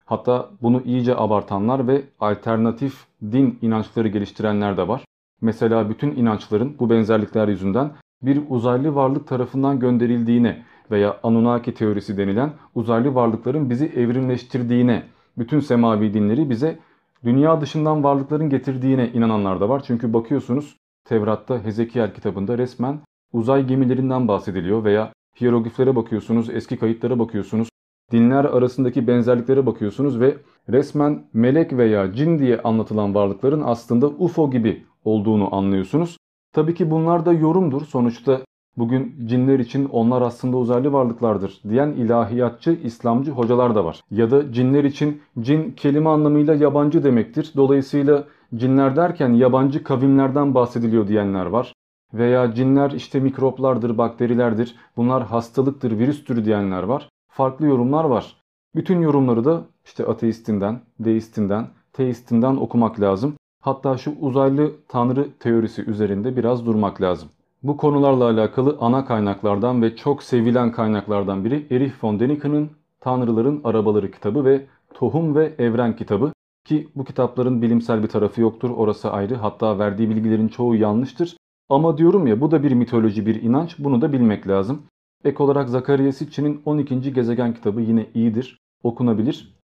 Hatta bunu iyice abartanlar ve alternatif din inançları geliştirenler de var. Mesela bütün inançların bu benzerlikler yüzünden bir uzaylı varlık tarafından gönderildiğine veya Anunnaki teorisi denilen uzaylı varlıkların bizi evrimleştirdiğine, bütün semavi dinleri bize dünya dışından varlıkların getirdiğine inananlar da var. Çünkü bakıyorsunuz Tevrat'ta Hezekiel kitabında resmen uzay gemilerinden bahsediliyor veya hierogliflere bakıyorsunuz, eski kayıtlara bakıyorsunuz. dinler arasındaki benzerliklere bakıyorsunuz ve resmen melek veya cin diye anlatılan varlıkların aslında UFO gibi olduğunu anlıyorsunuz. Tabii ki bunlar da yorumdur. Sonuçta bugün cinler için onlar aslında uzaylı varlıklardır diyen ilahiyatçı, İslamcı hocalar da var. Ya da cinler için cin kelime anlamıyla yabancı demektir. Dolayısıyla cinler derken yabancı kavimlerden bahsediliyor diyenler var. Veya cinler işte mikroplardır, bakterilerdir, bunlar hastalıktır, virüstür diyenler var. Farklı yorumlar var. Bütün yorumları da işte ateistinden, deistinden, teistinden okumak lazım. Hatta şu uzaylı tanrı teorisi üzerinde biraz durmak lazım. Bu konularla alakalı ana kaynaklardan ve çok sevilen kaynaklardan biri Erich von Däniken'in Tanrıların Arabaları kitabı ve Tohum ve Evren kitabı. Ki bu kitapların bilimsel bir tarafı yoktur orası ayrı hatta verdiği bilgilerin çoğu yanlıştır. Ama diyorum ya bu da bir mitoloji bir inanç bunu da bilmek lazım. Ek olarak Zakaria Sitchin'in 12. gezegen kitabı yine iyidir okunabilir.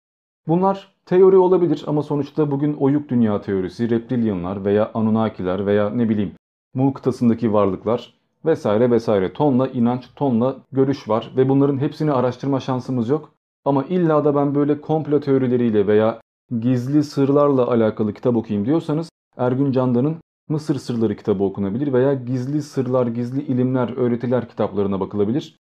Bunlar teori olabilir ama sonuçta bugün oyuk dünya teorisi, reptilyanlar veya Anunnakiler veya ne bileyim Mu kıtasındaki varlıklar vesaire vesaire tonla inanç, tonla görüş var ve bunların hepsini araştırma şansımız yok. Ama illa da ben böyle komplo teorileriyle veya gizli sırlarla alakalı kitap okuyayım diyorsanız Ergün Candan'ın Mısır Sırları kitabı okunabilir veya Gizli Sırlar, Gizli İlimler, Öğretiler kitaplarına bakılabilir.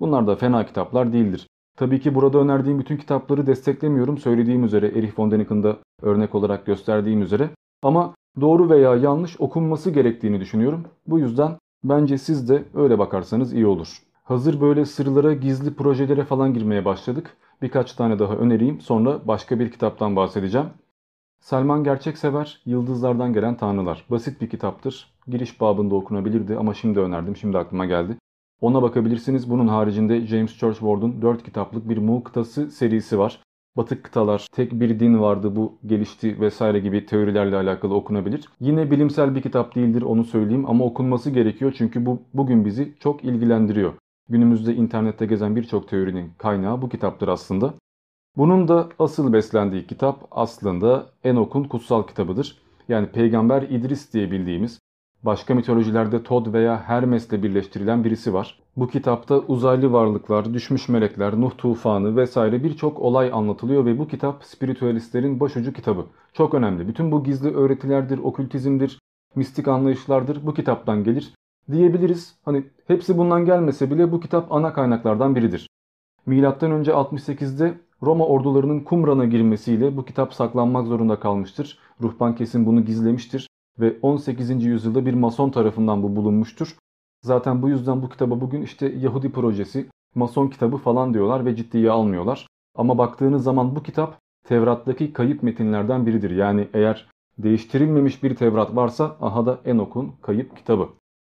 Bunlar da fena kitaplar değildir. Tabii ki burada önerdiğim bütün kitapları desteklemiyorum. Söylediğim üzere Erich von Däniken'da örnek olarak gösterdiğim üzere. Ama doğru veya yanlış okunması gerektiğini düşünüyorum. Bu yüzden bence siz de öyle bakarsanız iyi olur. Hazır böyle sırlara, gizli projelere falan girmeye başladık. Birkaç tane daha önereyim sonra başka bir kitaptan bahsedeceğim. Selman Gerçeksever, Yıldızlardan Gelen Tanrılar. Basit bir kitaptır. Giriş babında okunabilirdi ama şimdi önerdim, şimdi aklıma geldi. Ona bakabilirsiniz. Bunun haricinde James Churchward'un 4 kitaplık bir Mu kıtası serisi var. Batık kıtalar, tek bir din vardı bu gelişti vesaire gibi teorilerle alakalı okunabilir. Yine bilimsel bir kitap değildir onu söyleyeyim ama okunması gerekiyor çünkü bu bugün bizi çok ilgilendiriyor. Günümüzde internette gezen birçok teorinin kaynağı bu kitaptır aslında. Bunun da asıl beslendiği kitap aslında Enok'un kutsal kitabıdır. Yani Peygamber İdris diye bildiğimiz Başka mitolojilerde Tod veya Hermes'le birleştirilen birisi var. Bu kitapta uzaylı varlıklar, düşmüş melekler, Nuh tufanı vesaire birçok olay anlatılıyor ve bu kitap spiritüalistlerin başucu kitabı. Çok önemli. Bütün bu gizli öğretilerdir, okültizmdir, mistik anlayışlardır bu kitaptan gelir diyebiliriz. Hani hepsi bundan gelmese bile bu kitap ana kaynaklardan biridir. Milattan önce 68'de Roma ordularının Kumran'a girmesiyle bu kitap saklanmak zorunda kalmıştır. Ruhban kesin bunu gizlemiştir ve 18. yüzyılda bir mason tarafından bu bulunmuştur. Zaten bu yüzden bu kitaba bugün işte Yahudi projesi, mason kitabı falan diyorlar ve ciddiye almıyorlar. Ama baktığınız zaman bu kitap Tevrat'taki kayıp metinlerden biridir. Yani eğer değiştirilmemiş bir Tevrat varsa aha da Enok'un kayıp kitabı.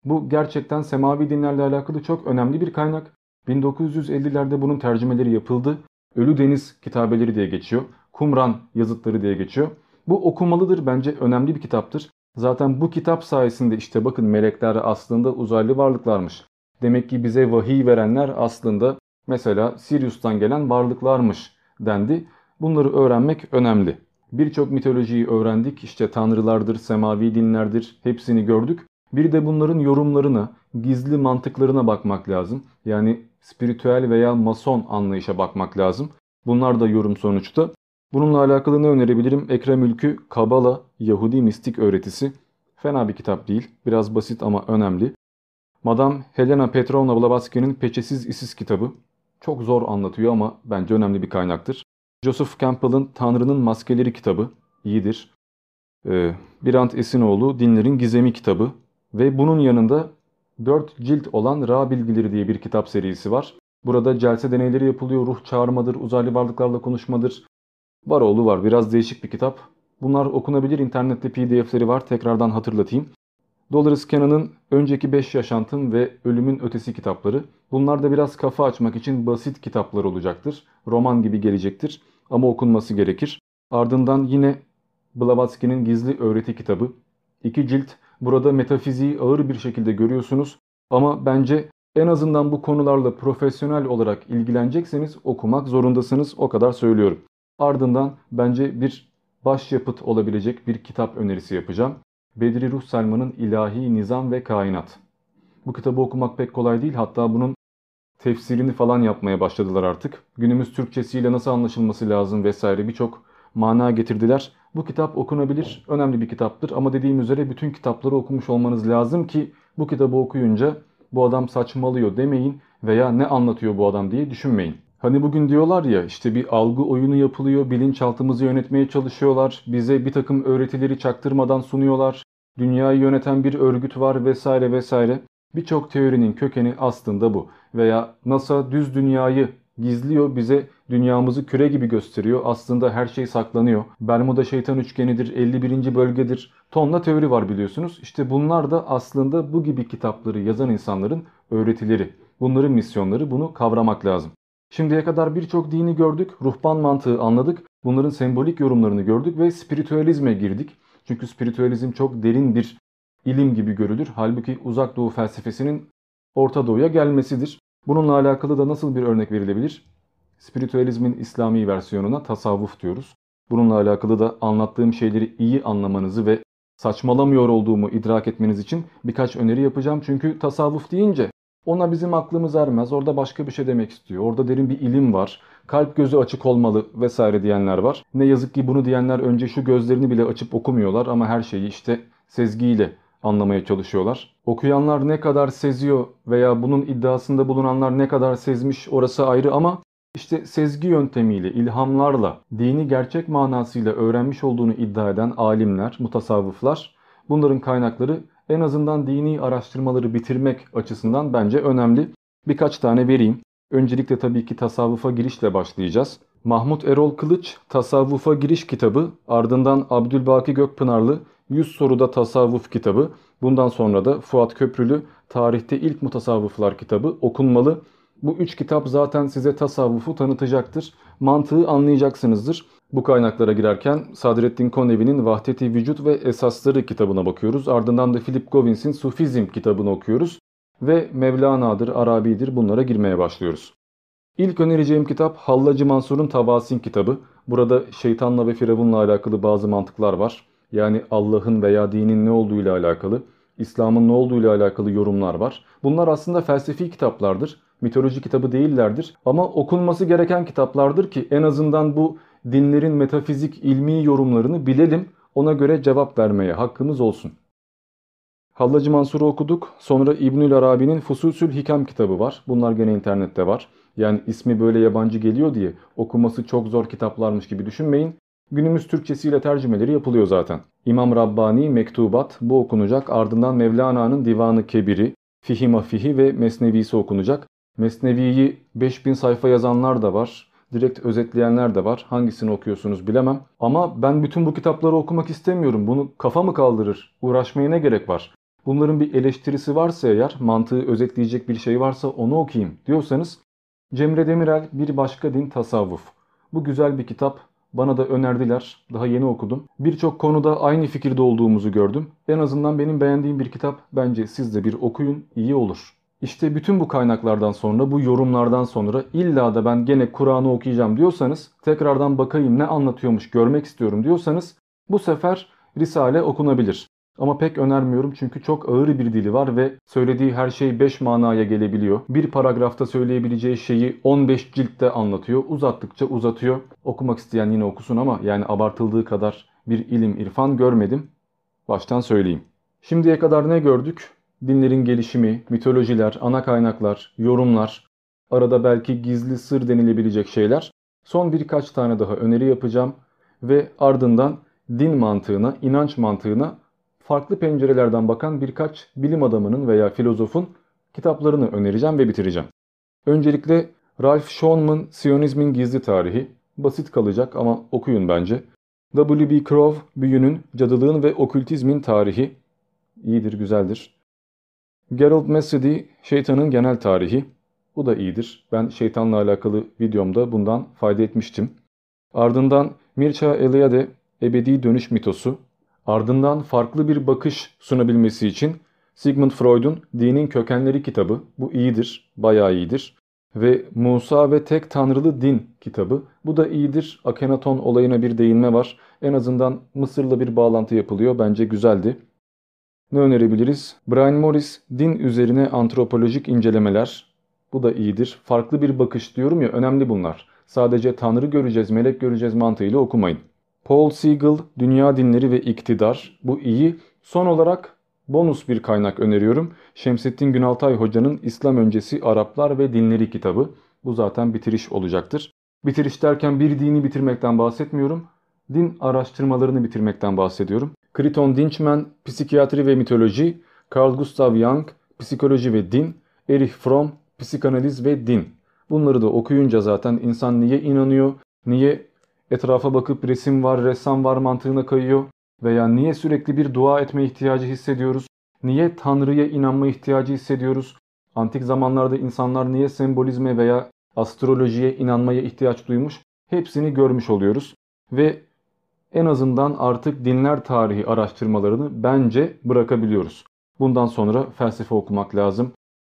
Bu gerçekten semavi dinlerle alakalı çok önemli bir kaynak. 1950'lerde bunun tercümeleri yapıldı. Ölü Deniz kitabeleri diye geçiyor. Kumran yazıtları diye geçiyor. Bu okumalıdır bence önemli bir kitaptır. Zaten bu kitap sayesinde işte bakın melekler aslında uzaylı varlıklarmış. Demek ki bize vahiy verenler aslında mesela Sirius'tan gelen varlıklarmış dendi. Bunları öğrenmek önemli. Birçok mitolojiyi öğrendik. İşte tanrılardır, semavi dinlerdir. Hepsini gördük. Bir de bunların yorumlarına, gizli mantıklarına bakmak lazım. Yani spiritüel veya mason anlayışa bakmak lazım. Bunlar da yorum sonuçta. Bununla alakalı ne önerebilirim? Ekrem Ülkü Kabala Yahudi Mistik Öğretisi. Fena bir kitap değil. Biraz basit ama önemli. Madame Helena Petrovna Blavatsky'nin Peçesiz İsiz kitabı. Çok zor anlatıyor ama bence önemli bir kaynaktır. Joseph Campbell'ın Tanrı'nın Maskeleri kitabı. iyidir. Ee, Birant Esinoğlu Dinlerin Gizemi kitabı. Ve bunun yanında 4 cilt olan Ra Bilgileri diye bir kitap serisi var. Burada celse deneyleri yapılıyor, ruh çağırmadır, uzaylı varlıklarla konuşmadır, Var oğlu var. Biraz değişik bir kitap. Bunlar okunabilir. İnternette pdf'leri var. Tekrardan hatırlatayım. Dolores Cannon'ın Önceki 5 Yaşantım ve Ölümün Ötesi kitapları. Bunlar da biraz kafa açmak için basit kitaplar olacaktır. Roman gibi gelecektir ama okunması gerekir. Ardından yine Blavatsky'nin Gizli Öğreti kitabı. İki cilt. Burada metafiziği ağır bir şekilde görüyorsunuz ama bence en azından bu konularla profesyonel olarak ilgilenecekseniz okumak zorundasınız. O kadar söylüyorum. Ardından bence bir başyapıt olabilecek bir kitap önerisi yapacağım. Bedri Ruh Selman'ın İlahi Nizam ve Kainat. Bu kitabı okumak pek kolay değil. Hatta bunun tefsirini falan yapmaya başladılar artık. Günümüz Türkçesiyle nasıl anlaşılması lazım vesaire birçok mana getirdiler. Bu kitap okunabilir, önemli bir kitaptır ama dediğim üzere bütün kitapları okumuş olmanız lazım ki bu kitabı okuyunca bu adam saçmalıyor demeyin veya ne anlatıyor bu adam diye düşünmeyin. Hani bugün diyorlar ya işte bir algı oyunu yapılıyor, bilinçaltımızı yönetmeye çalışıyorlar, bize bir takım öğretileri çaktırmadan sunuyorlar, dünyayı yöneten bir örgüt var vesaire vesaire. Birçok teorinin kökeni aslında bu. Veya NASA düz dünyayı gizliyor bize dünyamızı küre gibi gösteriyor. Aslında her şey saklanıyor. Bermuda şeytan üçgenidir, 51. bölgedir. Tonla teori var biliyorsunuz. İşte bunlar da aslında bu gibi kitapları yazan insanların öğretileri. Bunların misyonları bunu kavramak lazım. Şimdiye kadar birçok dini gördük, ruhban mantığı anladık, bunların sembolik yorumlarını gördük ve spiritüalizme girdik. Çünkü spiritüalizm çok derin bir ilim gibi görülür. Halbuki uzak doğu felsefesinin Orta Doğu'ya gelmesidir. Bununla alakalı da nasıl bir örnek verilebilir? Spiritüalizmin İslami versiyonuna tasavvuf diyoruz. Bununla alakalı da anlattığım şeyleri iyi anlamanızı ve saçmalamıyor olduğumu idrak etmeniz için birkaç öneri yapacağım. Çünkü tasavvuf deyince ona bizim aklımız ermez. Orada başka bir şey demek istiyor. Orada derin bir ilim var. Kalp gözü açık olmalı vesaire diyenler var. Ne yazık ki bunu diyenler önce şu gözlerini bile açıp okumuyorlar ama her şeyi işte sezgiyle anlamaya çalışıyorlar. Okuyanlar ne kadar seziyor veya bunun iddiasında bulunanlar ne kadar sezmiş orası ayrı ama işte sezgi yöntemiyle, ilhamlarla, dini gerçek manasıyla öğrenmiş olduğunu iddia eden alimler, mutasavvıflar bunların kaynakları en azından dini araştırmaları bitirmek açısından bence önemli. Birkaç tane vereyim. Öncelikle tabii ki tasavvufa girişle başlayacağız. Mahmut Erol Kılıç Tasavvufa Giriş kitabı, ardından Abdülbaki Gökpınarlı 100 soruda tasavvuf kitabı, bundan sonra da Fuat Köprülü Tarihte İlk Mutasavvıflar kitabı okunmalı. Bu üç kitap zaten size tasavvufu tanıtacaktır. Mantığı anlayacaksınızdır. Bu kaynaklara girerken Sadreddin Konevi'nin Vahdeti Vücut ve Esasları kitabına bakıyoruz. Ardından da Philip Govins'in Sufizm kitabını okuyoruz. Ve Mevlana'dır, Arabi'dir bunlara girmeye başlıyoruz. İlk önereceğim kitap Hallacı Mansur'un Tavasin kitabı. Burada şeytanla ve firavunla alakalı bazı mantıklar var. Yani Allah'ın veya dinin ne olduğu ile alakalı, İslam'ın ne olduğu ile alakalı yorumlar var. Bunlar aslında felsefi kitaplardır. Mitoloji kitabı değillerdir. Ama okunması gereken kitaplardır ki en azından bu dinlerin metafizik ilmi yorumlarını bilelim. Ona göre cevap vermeye hakkımız olsun. Hallacı Mansur'u okuduk. Sonra İbnül Arabi'nin Fususül Hikam kitabı var. Bunlar gene internette var. Yani ismi böyle yabancı geliyor diye okuması çok zor kitaplarmış gibi düşünmeyin. Günümüz Türkçesiyle tercümeleri yapılıyor zaten. İmam Rabbani Mektubat bu okunacak. Ardından Mevlana'nın Divanı Kebiri, Fihima Fihi ve Mesnevisi okunacak. Mesnevi'yi 5000 sayfa yazanlar da var. Direkt özetleyenler de var. Hangisini okuyorsunuz bilemem. Ama ben bütün bu kitapları okumak istemiyorum. Bunu kafa mı kaldırır? Uğraşmaya ne gerek var? Bunların bir eleştirisi varsa eğer, mantığı özetleyecek bir şey varsa onu okuyayım diyorsanız Cemre Demirel Bir Başka Din Tasavvuf. Bu güzel bir kitap. Bana da önerdiler. Daha yeni okudum. Birçok konuda aynı fikirde olduğumuzu gördüm. En azından benim beğendiğim bir kitap. Bence siz de bir okuyun. iyi olur. İşte bütün bu kaynaklardan sonra, bu yorumlardan sonra illa da ben gene Kur'an'ı okuyacağım diyorsanız, tekrardan bakayım ne anlatıyormuş görmek istiyorum diyorsanız bu sefer Risale okunabilir. Ama pek önermiyorum çünkü çok ağır bir dili var ve söylediği her şey 5 manaya gelebiliyor. Bir paragrafta söyleyebileceği şeyi 15 ciltte anlatıyor. Uzattıkça uzatıyor. Okumak isteyen yine okusun ama yani abartıldığı kadar bir ilim irfan görmedim. Baştan söyleyeyim. Şimdiye kadar ne gördük? Dinlerin gelişimi, mitolojiler, ana kaynaklar, yorumlar, arada belki gizli sır denilebilecek şeyler. Son birkaç tane daha öneri yapacağım ve ardından din mantığına, inanç mantığına farklı pencerelerden bakan birkaç bilim adamının veya filozofun kitaplarını önereceğim ve bitireceğim. Öncelikle Ralph Schoenman Siyonizmin Gizli Tarihi. Basit kalacak ama okuyun bence. W.B. Crowe Büyünün, Cadılığın ve Okültizmin Tarihi. İyidir, güzeldir. Gerald Massady Şeytanın Genel Tarihi. Bu da iyidir. Ben şeytanla alakalı videomda bundan fayda etmiştim. Ardından Mircea Eliade Ebedi Dönüş Mitosu. Ardından farklı bir bakış sunabilmesi için Sigmund Freud'un Dinin Kökenleri kitabı. Bu iyidir, bayağı iyidir. Ve Musa ve Tek Tanrılı Din kitabı. Bu da iyidir. Akenaton olayına bir değinme var. En azından Mısır'la bir bağlantı yapılıyor. Bence güzeldi. Ne önerebiliriz? Brian Morris, din üzerine antropolojik incelemeler. Bu da iyidir. Farklı bir bakış diyorum ya önemli bunlar. Sadece Tanrı göreceğiz, melek göreceğiz mantığıyla okumayın. Paul Siegel, Dünya Dinleri ve İktidar. Bu iyi. Son olarak bonus bir kaynak öneriyorum. Şemsettin Günaltay Hoca'nın İslam Öncesi Araplar ve Dinleri kitabı. Bu zaten bitiriş olacaktır. Bitiriş derken bir dini bitirmekten bahsetmiyorum. Din araştırmalarını bitirmekten bahsediyorum. Kriton Dinchman, Psikiyatri ve Mitoloji, Carl Gustav Jung, Psikoloji ve Din, Erich Fromm, Psikanaliz ve Din. Bunları da okuyunca zaten insan niye inanıyor, niye etrafa bakıp resim var, ressam var mantığına kayıyor veya niye sürekli bir dua etme ihtiyacı hissediyoruz, niye Tanrı'ya inanma ihtiyacı hissediyoruz, antik zamanlarda insanlar niye sembolizme veya astrolojiye inanmaya ihtiyaç duymuş hepsini görmüş oluyoruz. Ve en azından artık dinler tarihi araştırmalarını bence bırakabiliyoruz. Bundan sonra felsefe okumak lazım.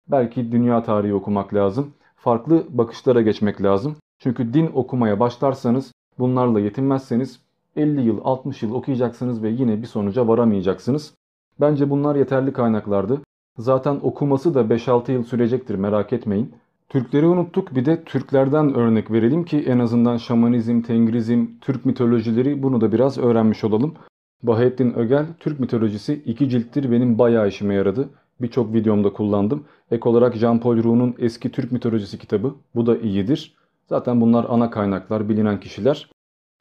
Belki dünya tarihi okumak lazım. Farklı bakışlara geçmek lazım. Çünkü din okumaya başlarsanız bunlarla yetinmezseniz 50 yıl 60 yıl okuyacaksınız ve yine bir sonuca varamayacaksınız. Bence bunlar yeterli kaynaklardı. Zaten okuması da 5-6 yıl sürecektir merak etmeyin. Türkleri unuttuk bir de Türklerden örnek verelim ki en azından şamanizm, tengrizm, Türk mitolojileri bunu da biraz öğrenmiş olalım. Bahettin Ögel Türk mitolojisi iki cilttir benim bayağı işime yaradı. Birçok videomda kullandım. Ek olarak Jean-Paul Roux'un eski Türk mitolojisi kitabı. Bu da iyidir. Zaten bunlar ana kaynaklar, bilinen kişiler.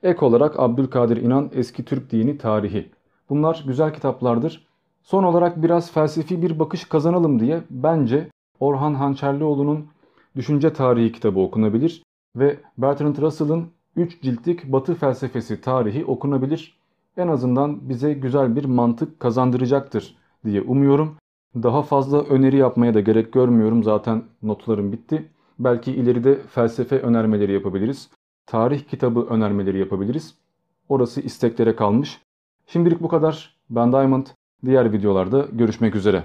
Ek olarak Abdülkadir İnan Eski Türk Dini Tarihi. Bunlar güzel kitaplardır. Son olarak biraz felsefi bir bakış kazanalım diye bence Orhan Hançerlioğlu'nun Düşünce Tarihi kitabı okunabilir ve Bertrand Russell'ın 3 ciltlik Batı felsefesi tarihi okunabilir. En azından bize güzel bir mantık kazandıracaktır diye umuyorum. Daha fazla öneri yapmaya da gerek görmüyorum. Zaten notlarım bitti. Belki ileride felsefe önermeleri yapabiliriz. Tarih kitabı önermeleri yapabiliriz. Orası isteklere kalmış. Şimdilik bu kadar. Ben Diamond. Diğer videolarda görüşmek üzere.